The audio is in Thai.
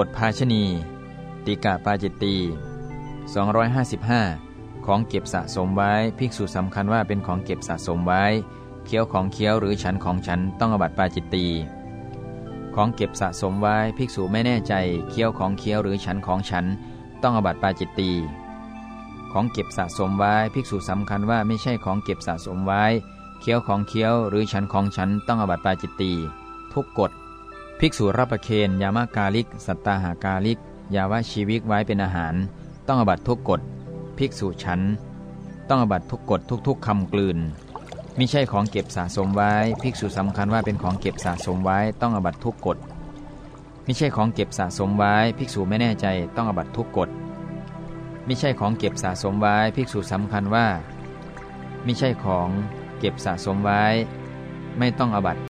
บทภาชณีติกะปาจิตตี255 ของเก็บสะสมไว้ ภิกษุสำคัญว่าเป็นของเก็บสะสมไว้ เคี้ยวของเคี้ยวหรือฉันของฉันต้องอบัติปาจิตตี ของเก็บสะสมไว้ ภิกษุไม่แน่ใจ เคี้ยวของเคี้ยวหรือฉันของฉัน ต้องอบัติปาจิตตี ของเก็บสะสมไว้ ภิกษุสำคัญว่าไม่ใช่ของเก็บสะสมไว้ เคี้ยวของเคี้ยวหรือฉันของฉันต้องอบัติปาจิตตี ทุกกฎ ภิกษุรับประเคนยามากาลิก สัตตาหากาลิก ยาวชีวิกไว้เป็นอาหาร ต้องอบัตทุกกฎ ภิกษุฉัน ต้องอบัตทุกกฎทุกๆคำกลืนมิใช่ของเก็บสะสมไว้ ภิกษุสำคัญว่าเป็นของเก็บสะสมไว้ต้องอบัตทุกกฎมิใช่ของเก็บสะสมไว้ ภิกษุไม่แน่ใจต้องอบัตทุกกฎมิใช่ของเก็บสะสมไว้ ภิกษุสำคัญว่ามิใช่ของเก็บสะสมไว้ ไม่ต้องอบัต